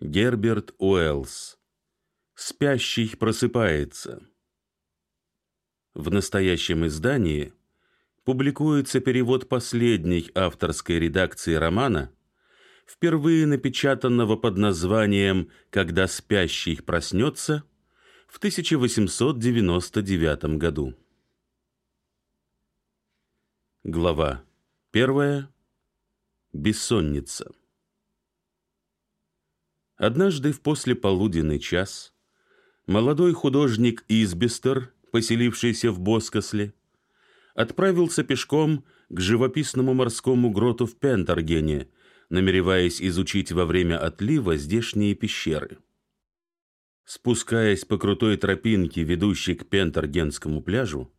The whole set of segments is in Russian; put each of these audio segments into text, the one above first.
Герберт Уэллс. Спящий просыпается. В настоящем издании публикуется перевод последней авторской редакции романа, впервые напечатанного под названием «Когда спящий проснется» в 1899 году. Глава первая. Бессонница. Однажды в послеполуденный час молодой художник Избестер, поселившийся в Боскосле, отправился пешком к живописному морскому гроту в Пентергене, намереваясь изучить во время отлива здешние пещеры. Спускаясь по крутой тропинке, ведущей к Пентергенскому пляжу,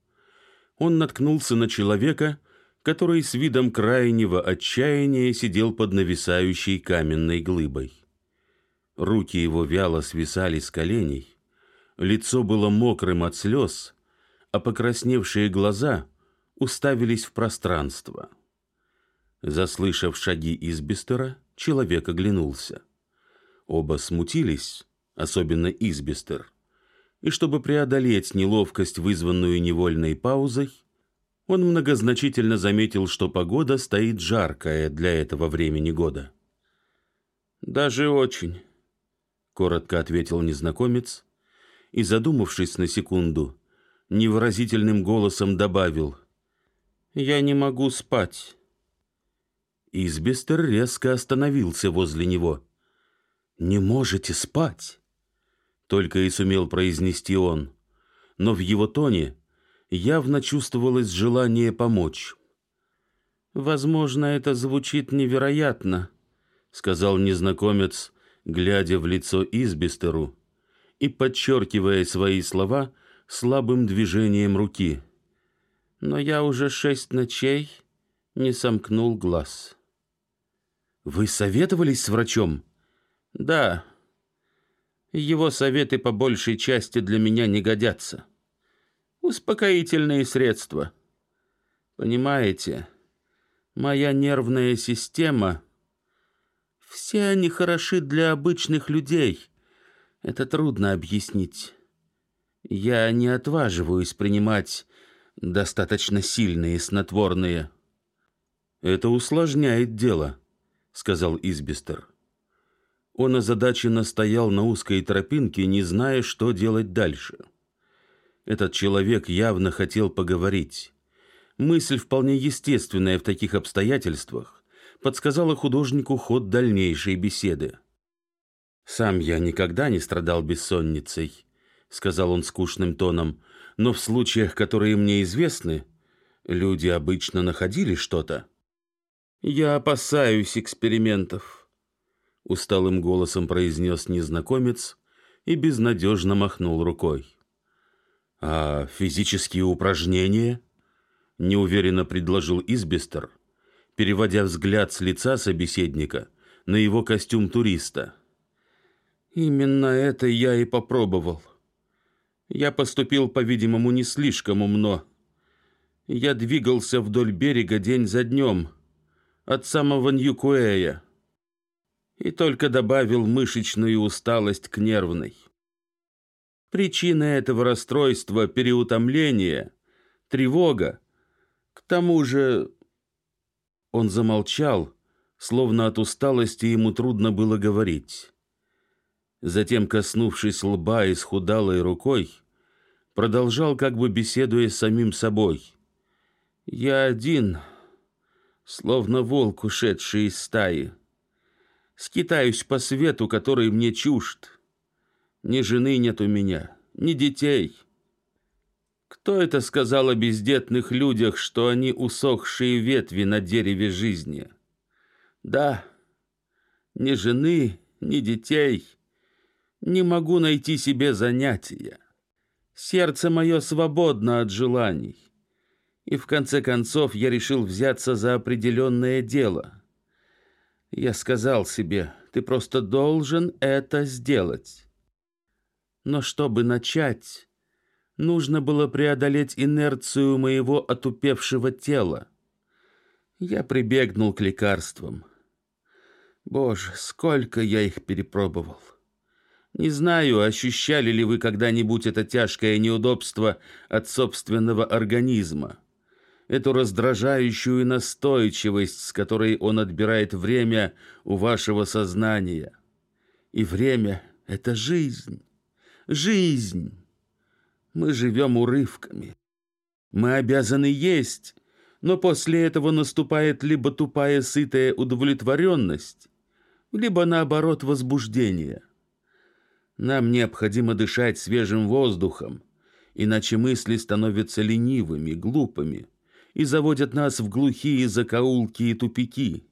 он наткнулся на человека, который с видом крайнего отчаяния сидел под нависающей каменной глыбой. Руки его вяло свисали с коленей, лицо было мокрым от слез, а покрасневшие глаза уставились в пространство. Заслышав шаги из Избестера, человек оглянулся. Оба смутились, особенно Избестер, и чтобы преодолеть неловкость, вызванную невольной паузой, он многозначительно заметил, что погода стоит жаркая для этого времени года. «Даже очень», коротко ответил незнакомец и, задумавшись на секунду, невыразительным голосом добавил: "Я не могу спать". Избестер резко остановился возле него. "Не можете спать?" только и сумел произнести он, но в его тоне явно чувствовалось желание помочь. Возможно, это звучит невероятно, сказал незнакомец глядя в лицо Избистеру и подчеркивая свои слова слабым движением руки. Но я уже шесть ночей не сомкнул глаз. Вы советовались с врачом? Да. Его советы по большей части для меня не годятся. Успокоительные средства. Понимаете, моя нервная система все они хороши для обычных людей. Это трудно объяснить. Я не отваживаюсь принимать достаточно сильные снотворные. Это усложняет дело, сказал Избистер. Он озадаченно стоял на узкой тропинке, не зная, что делать дальше. Этот человек явно хотел поговорить. Мысль вполне естественная в таких обстоятельствах подсказала художнику ход дальнейшей беседы. «Сам я никогда не страдал бессонницей», — сказал он скучным тоном, «но в случаях, которые мне известны, люди обычно находили что-то». «Я опасаюсь экспериментов», — усталым голосом произнес незнакомец и безнадежно махнул рукой. «А физические упражнения?» — неуверенно предложил Избестер переводя взгляд с лица собеседника на его костюм туриста. Именно это я и попробовал. Я поступил, по-видимому, не слишком умно. Я двигался вдоль берега день за днем, от самого Ньюкуэя, и только добавил мышечную усталость к нервной. Причина этого расстройства – переутомление, тревога. К тому же он замолчал, словно от усталости ему трудно было говорить. Затем, коснувшись лба исхудалой рукой, продолжал, как бы беседуя с самим собой. «Я один, словно волк, ушедший из стаи. Скитаюсь по свету, который мне чужд. Ни жены нет у меня, ни детей». Кто это сказал о бездетных людях, что они усохшие ветви на дереве жизни? Да, ни жены, ни детей. Не могу найти себе занятия. Сердце мое свободно от желаний. И в конце концов я решил взяться за определенное дело. Я сказал себе, ты просто должен это сделать. Но чтобы начать, Нужно было преодолеть инерцию моего отупевшего тела. Я прибегнул к лекарствам. Боже, сколько я их перепробовал. Не знаю, ощущали ли вы когда-нибудь это тяжкое неудобство от собственного организма, эту раздражающую настойчивость, с которой он отбирает время у вашего сознания. И время — это жизнь, жизнь. Мы живем урывками. Мы обязаны есть, но после этого наступает либо тупая сытая удовлетворенность, либо наоборот возбуждение. Нам необходимо дышать свежим воздухом, иначе мысли становятся ленивыми, глупыми и заводят нас в глухие закоулки и тупики.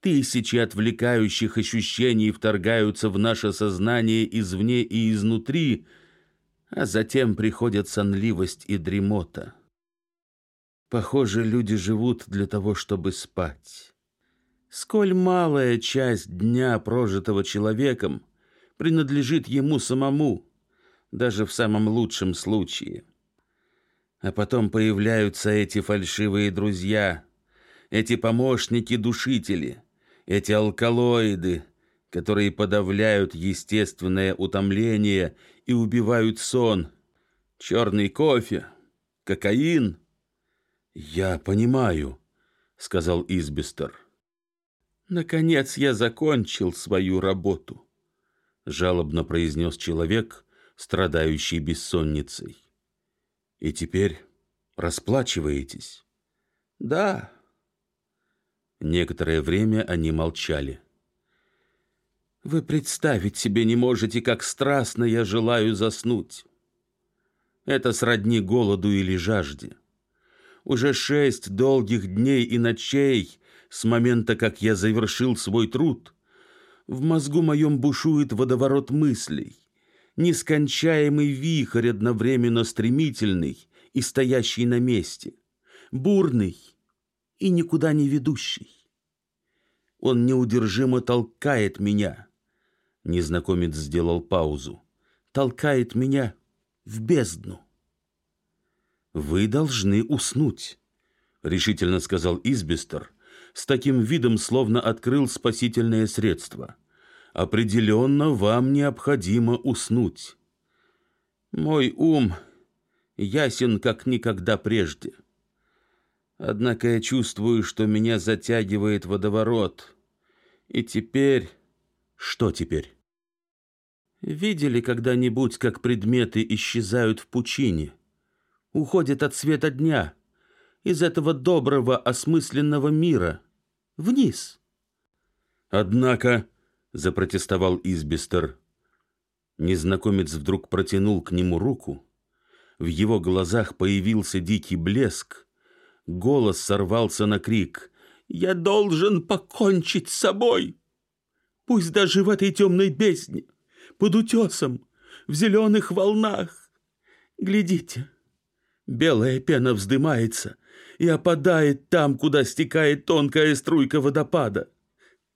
Тысячи отвлекающих ощущений вторгаются в наше сознание извне и изнутри, а затем приходят сонливость и дремота. Похоже, люди живут для того, чтобы спать. Сколь малая часть дня, прожитого человеком, принадлежит ему самому, даже в самом лучшем случае. А потом появляются эти фальшивые друзья, эти помощники-душители, эти алкалоиды, которые подавляют естественное утомление и убивают сон. Черный кофе, кокаин. Я понимаю, сказал Избестер. Наконец я закончил свою работу, жалобно произнес человек, страдающий бессонницей. И теперь расплачиваетесь? Да. Некоторое время они молчали. Вы представить себе не можете, как страстно я желаю заснуть. Это сродни голоду или жажде. Уже шесть долгих дней и ночей с момента, как я завершил свой труд, в мозгу моем бушует водоворот мыслей, нескончаемый вихрь одновременно стремительный и стоящий на месте, бурный и никуда не ведущий. Он неудержимо толкает меня. Незнакомец сделал паузу. Толкает меня в бездну. Вы должны уснуть, решительно сказал Избестер, с таким видом, словно открыл спасительное средство. Определенно вам необходимо уснуть. Мой ум ясен, как никогда прежде. Однако я чувствую, что меня затягивает водоворот. И теперь... Что теперь? Видели когда-нибудь, как предметы исчезают в пучине? Уходят от света дня, из этого доброго, осмысленного мира, вниз. Однако, запротестовал Избестер, незнакомец вдруг протянул к нему руку. В его глазах появился дикий блеск. Голос сорвался на крик. «Я должен покончить с собой! Пусть даже в этой темной бездне, под утесом, в зеленых волнах. Глядите, белая пена вздымается и опадает там, куда стекает тонкая струйка водопада.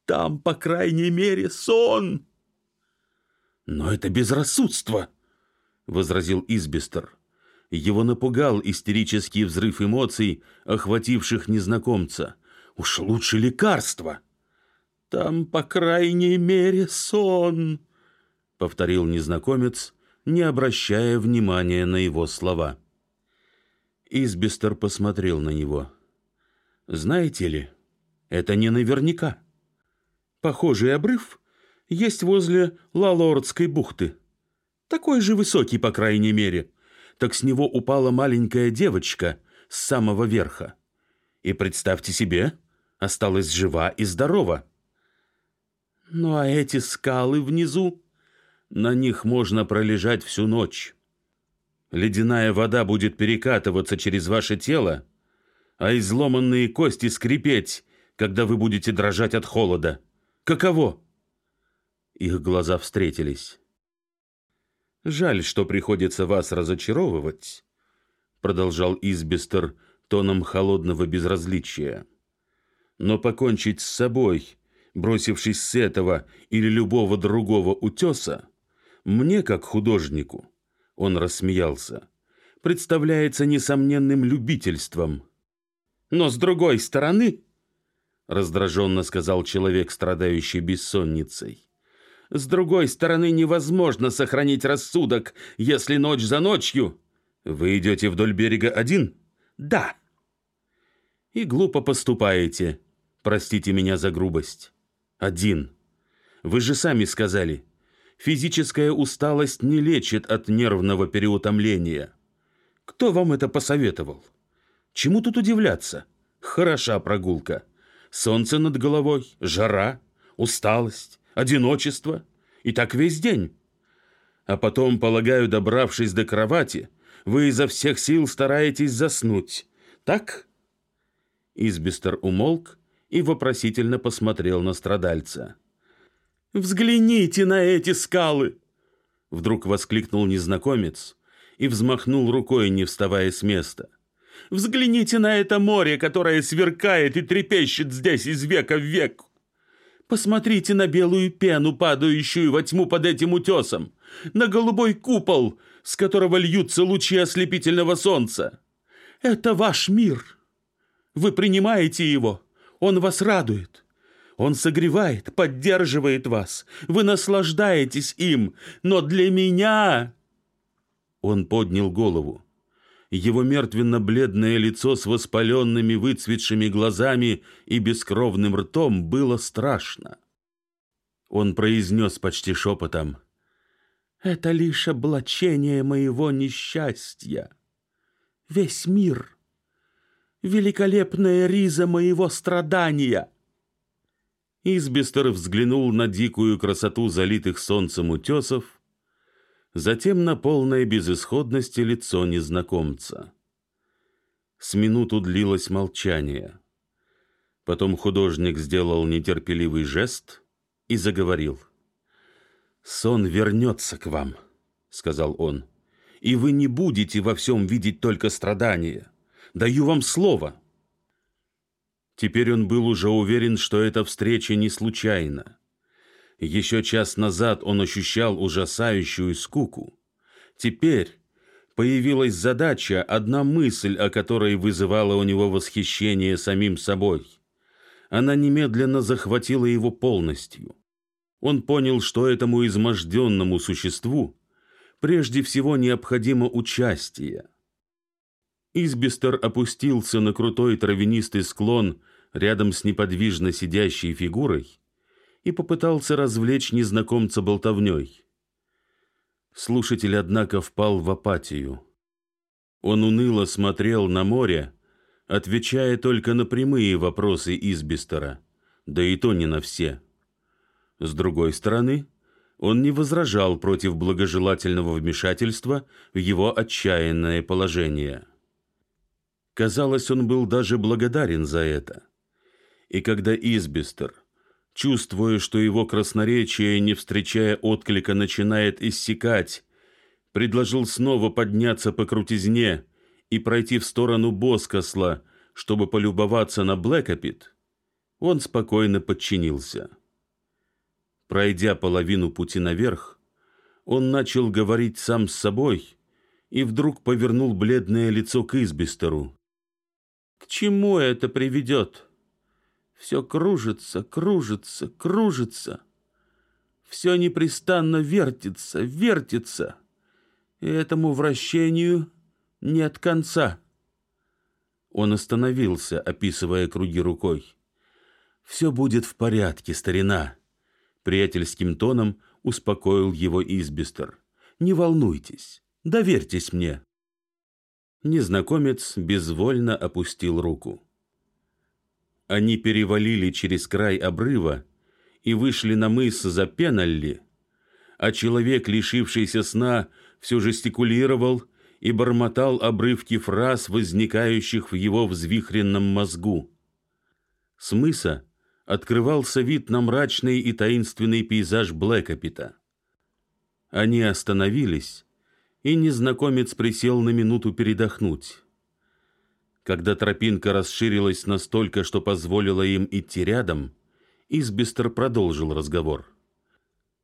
Там, по крайней мере, сон. Но это безрассудство, возразил Избестер. Его напугал истерический взрыв эмоций, охвативших незнакомца. Уж лучше лекарство. Там, по крайней мере, сон, повторил незнакомец, не обращая внимания на его слова. Избестер посмотрел на него. Знаете ли, это не наверняка. Похожий обрыв есть возле Лалордской бухты. Такой же высокий, по крайней мере. Так с него упала маленькая девочка с самого верха. И представьте себе, осталась жива и здорова. Ну а эти скалы внизу, на них можно пролежать всю ночь. Ледяная вода будет перекатываться через ваше тело, а изломанные кости скрипеть, когда вы будете дрожать от холода. Каково? Их глаза встретились. Жаль, что приходится вас разочаровывать, продолжал Избестер тоном холодного безразличия. Но покончить с собой, бросившись с этого или любого другого утеса, мне, как художнику, он рассмеялся, представляется несомненным любительством. Но с другой стороны, раздраженно сказал человек, страдающий бессонницей. С другой стороны, невозможно сохранить рассудок, если ночь за ночью... Вы идете вдоль берега один? Да. И глупо поступаете. Простите меня за грубость. Один. Вы же сами сказали, физическая усталость не лечит от нервного переутомления. Кто вам это посоветовал? Чему тут удивляться? Хороша прогулка. Солнце над головой, жара, усталость, одиночество. И так весь день. А потом, полагаю, добравшись до кровати, вы изо всех сил стараетесь заснуть. Так? Избистер умолк и вопросительно посмотрел на страдальца. «Взгляните на эти скалы!» Вдруг воскликнул незнакомец и взмахнул рукой, не вставая с места. «Взгляните на это море, которое сверкает и трепещет здесь из века в век! Посмотрите на белую пену, падающую во тьму под этим утесом, на голубой купол, с которого льются лучи ослепительного солнца. Это ваш мир. Вы принимаете его, он вас радует». Он согревает, поддерживает вас. Вы наслаждаетесь им. Но для меня...» Он поднял голову. Его мертвенно-бледное лицо с воспаленными выцветшими глазами и бескровным ртом было страшно. Он произнес почти шепотом. «Это лишь облачение моего несчастья. Весь мир — великолепная риза моего страдания». Избестер взглянул на дикую красоту залитых солнцем утесов, затем на полное безысходности лицо незнакомца. С минуту длилось молчание. Потом художник сделал нетерпеливый жест и заговорил. «Сон вернется к вам», — сказал он, — «и вы не будете во всем видеть только страдания. Даю вам слово». Теперь он был уже уверен, что эта встреча не случайна. Еще час назад он ощущал ужасающую скуку. Теперь появилась задача, одна мысль, о которой вызывала у него восхищение самим собой. Она немедленно захватила его полностью. Он понял, что этому изможденному существу прежде всего необходимо участие. Избистер опустился на крутой травянистый склон рядом с неподвижно сидящей фигурой и попытался развлечь незнакомца болтовней. Слушатель, однако, впал в апатию. Он уныло смотрел на море, отвечая только на прямые вопросы Избистера, да и то не на все. С другой стороны, он не возражал против благожелательного вмешательства в его отчаянное положение. Казалось, он был даже благодарен за это. И когда Избистер, чувствуя, что его красноречие, не встречая отклика, начинает иссякать, предложил снова подняться по крутизне и пройти в сторону Боскосла, чтобы полюбоваться на Блэкопит, он спокойно подчинился. Пройдя половину пути наверх, он начал говорить сам с собой и вдруг повернул бледное лицо к Избистеру. «К чему это приведет?» Все кружится, кружится, кружится. Все непрестанно вертится, вертится. И этому вращению нет конца. Он остановился, описывая круги рукой. «Все будет в порядке, старина», — приятельским тоном успокоил его Избистер. «Не волнуйтесь, доверьтесь мне». Незнакомец безвольно опустил руку. Они перевалили через край обрыва и вышли на мыс за Пеналли, а человек, лишившийся сна, все жестикулировал и бормотал обрывки фраз, возникающих в его взвихренном мозгу. С мыса открывался вид на мрачный и таинственный пейзаж Блэкопита. Они остановились, и незнакомец присел на минуту передохнуть. Когда тропинка расширилась настолько, что позволила им идти рядом, Избистер продолжил разговор.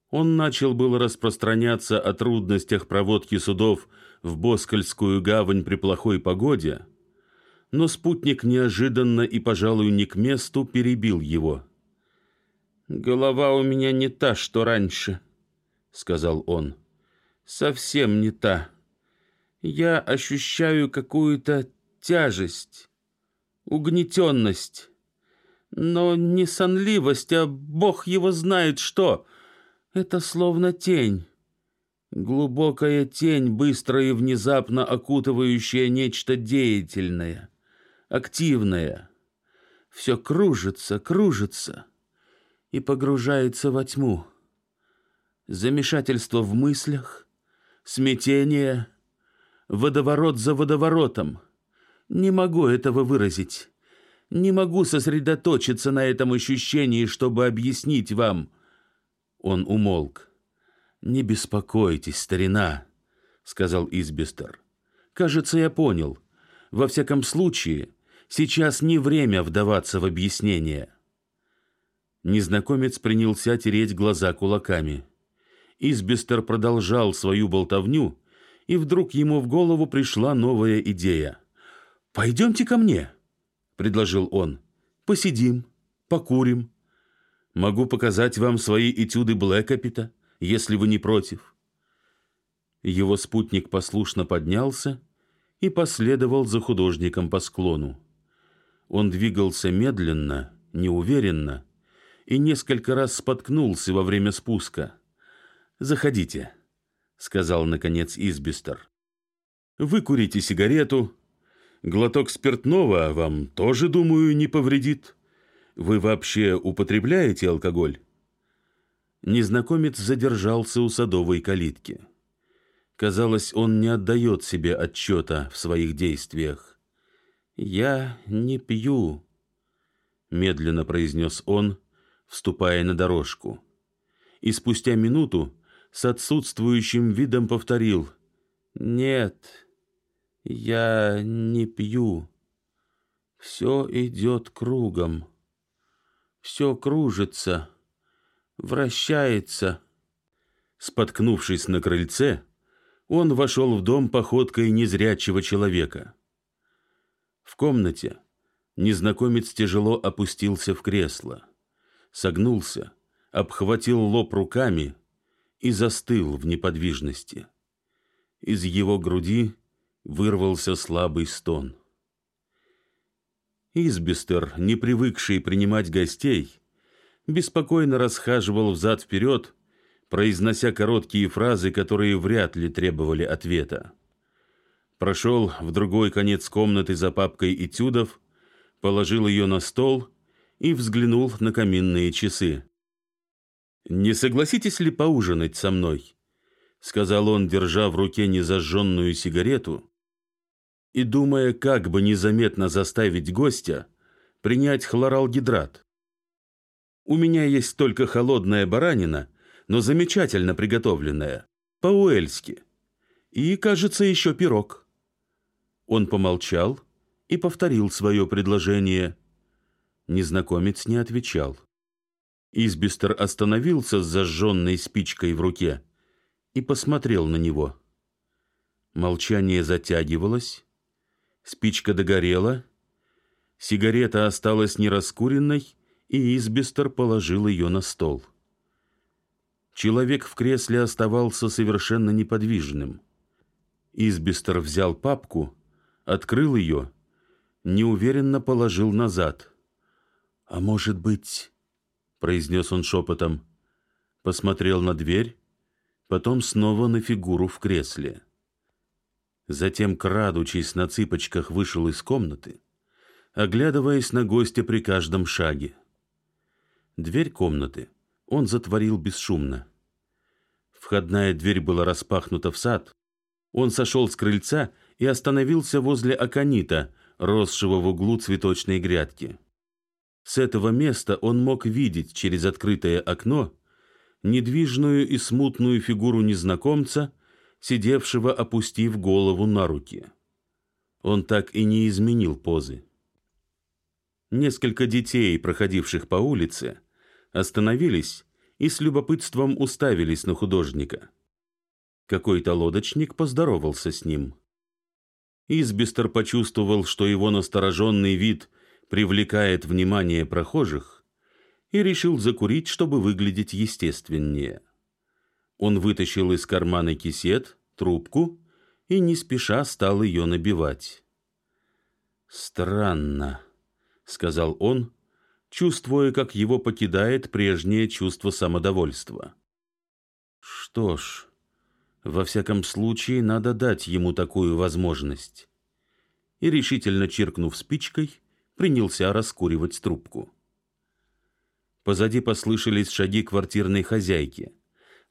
Он начал было распространяться о трудностях проводки судов в Боскальскую гавань при плохой погоде, Но спутник неожиданно и, пожалуй, не к месту перебил его. «Голова у меня не та, что раньше», — сказал он. «Совсем не та. Я ощущаю какую-то тяжесть, угнетенность, но не сонливость, а Бог его знает что. Это словно тень». Глубокая тень, быстро и внезапно окутывающая нечто деятельное, активное. Все кружится, кружится и погружается во тьму. Замешательство в мыслях, смятение, водоворот за водоворотом. Не могу этого выразить. Не могу сосредоточиться на этом ощущении, чтобы объяснить вам. Он умолк. «Не беспокойтесь, старина», — сказал Избестер. «Кажется, я понял. Во всяком случае, сейчас не время вдаваться в объяснение». Незнакомец принялся тереть глаза кулаками. Избестер продолжал свою болтовню, и вдруг ему в голову пришла новая идея. «Пойдемте ко мне», — предложил он. «Посидим, покурим. Могу показать вам свои этюды Блэкопита» если вы не против». Его спутник послушно поднялся и последовал за художником по склону. Он двигался медленно, неуверенно и несколько раз споткнулся во время спуска. «Заходите», — сказал, наконец, Избистер. «Выкурите сигарету. Глоток спиртного вам тоже, думаю, не повредит. Вы вообще употребляете алкоголь?» незнакомец задержался у садовой калитки. Казалось, он не отдает себе отчета в своих действиях. «Я не пью», — медленно произнес он, вступая на дорожку. И спустя минуту с отсутствующим видом повторил «Нет, я не пью. Все идет кругом. Все кружится» вращается. Споткнувшись на крыльце, он вошел в дом походкой незрячего человека. В комнате незнакомец тяжело опустился в кресло, согнулся, обхватил лоб руками и застыл в неподвижности. Из его груди вырвался слабый стон. Избестер, не привыкший принимать гостей, беспокойно расхаживал взад-вперед, произнося короткие фразы, которые вряд ли требовали ответа. Прошел в другой конец комнаты за папкой этюдов, положил ее на стол и взглянул на каминные часы. «Не согласитесь ли поужинать со мной?» — сказал он, держа в руке незажженную сигарету и думая, как бы незаметно заставить гостя принять хлоралгидрат. У меня есть только холодная баранина, но замечательно приготовленная, по-уэльски. И, кажется, еще пирог». Он помолчал и повторил свое предложение. Незнакомец не отвечал. Избистер остановился с зажженной спичкой в руке и посмотрел на него. Молчание затягивалось, спичка догорела, сигарета осталась нераскуренной, и Избистер положил ее на стол. Человек в кресле оставался совершенно неподвижным. Избистер взял папку, открыл ее, неуверенно положил назад. «А может быть...» — произнес он шепотом. Посмотрел на дверь, потом снова на фигуру в кресле. Затем, крадучись на цыпочках, вышел из комнаты, оглядываясь на гостя при каждом шаге. Дверь комнаты он затворил бесшумно. Входная дверь была распахнута в сад. Он сошел с крыльца и остановился возле аконита, росшего в углу цветочной грядки. С этого места он мог видеть через открытое окно недвижную и смутную фигуру незнакомца, сидевшего, опустив голову на руки. Он так и не изменил позы. Несколько детей, проходивших по улице, остановились и с любопытством уставились на художника. Какой-то лодочник поздоровался с ним. Избистер почувствовал, что его настороженный вид привлекает внимание прохожих, и решил закурить, чтобы выглядеть естественнее. Он вытащил из кармана кисет, трубку и не спеша стал ее набивать. «Странно», — сказал он, чувствуя, как его покидает прежнее чувство самодовольства. «Что ж, во всяком случае, надо дать ему такую возможность». И, решительно чиркнув спичкой, принялся раскуривать трубку. Позади послышались шаги квартирной хозяйки.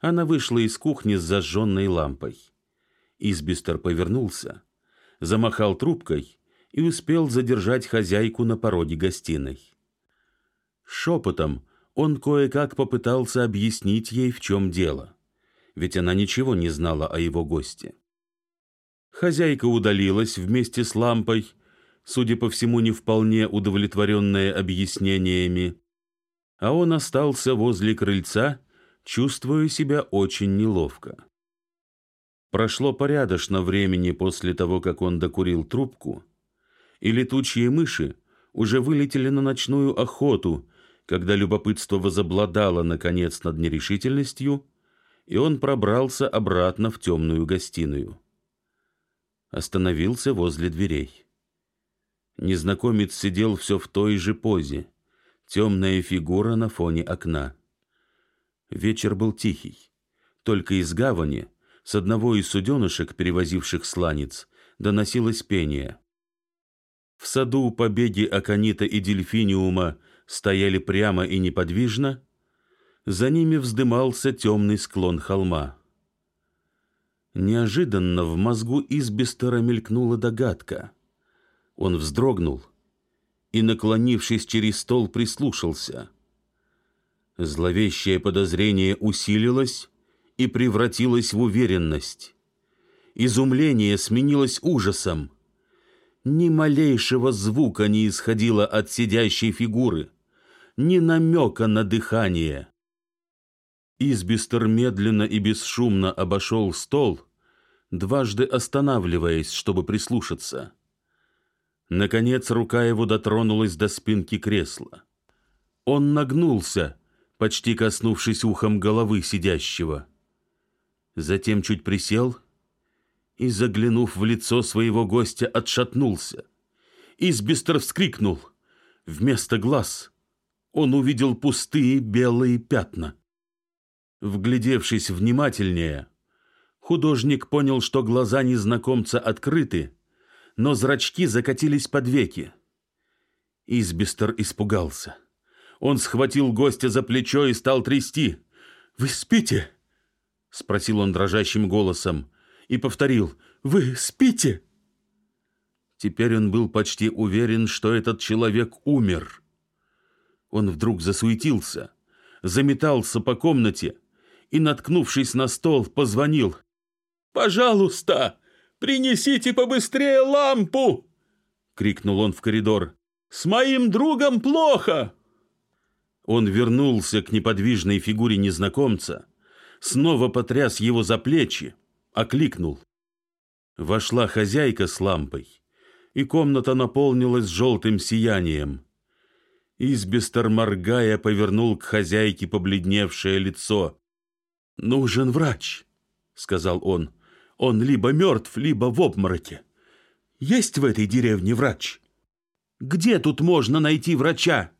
Она вышла из кухни с зажженной лампой. Избистер повернулся, замахал трубкой и успел задержать хозяйку на пороге гостиной. Шепотом он кое-как попытался объяснить ей, в чем дело, ведь она ничего не знала о его госте. Хозяйка удалилась вместе с лампой, судя по всему, не вполне удовлетворенная объяснениями, а он остался возле крыльца, чувствуя себя очень неловко. Прошло порядочно времени после того, как он докурил трубку, и летучие мыши уже вылетели на ночную охоту, когда любопытство возобладало, наконец, над нерешительностью, и он пробрался обратно в темную гостиную. Остановился возле дверей. Незнакомец сидел все в той же позе, темная фигура на фоне окна. Вечер был тихий. Только из гавани, с одного из суденышек, перевозивших сланец, доносилось пение. В саду побеги аконита и дельфиниума стояли прямо и неподвижно, за ними вздымался темный склон холма. Неожиданно в мозгу Избестера мелькнула догадка. Он вздрогнул и, наклонившись через стол, прислушался. Зловещее подозрение усилилось и превратилось в уверенность. Изумление сменилось ужасом. Ни малейшего звука не исходило от сидящей фигуры, ни намека на дыхание. Избистер медленно и бесшумно обошел стол, дважды останавливаясь, чтобы прислушаться. Наконец рука его дотронулась до спинки кресла. Он нагнулся, почти коснувшись ухом головы сидящего. Затем чуть присел и, заглянув в лицо своего гостя, отшатнулся. Избистер вскрикнул. Вместо глаз он увидел пустые белые пятна. Вглядевшись внимательнее, художник понял, что глаза незнакомца открыты, но зрачки закатились под веки. Избистер испугался. Он схватил гостя за плечо и стал трясти. «Вы спите?» — спросил он дрожащим голосом и повторил. «Вы спите?» Теперь он был почти уверен, что этот человек умер. Он вдруг засуетился, заметался по комнате и, наткнувшись на стол, позвонил. «Пожалуйста, принесите побыстрее лампу!» — крикнул он в коридор. «С моим другом плохо!» Он вернулся к неподвижной фигуре незнакомца, снова потряс его за плечи, окликнул. Вошла хозяйка с лампой, и комната наполнилась желтым сиянием. Избестер, моргая, повернул к хозяйке побледневшее лицо. «Нужен врач», — сказал он. «Он либо мертв, либо в обмороке. Есть в этой деревне врач?» «Где тут можно найти врача?»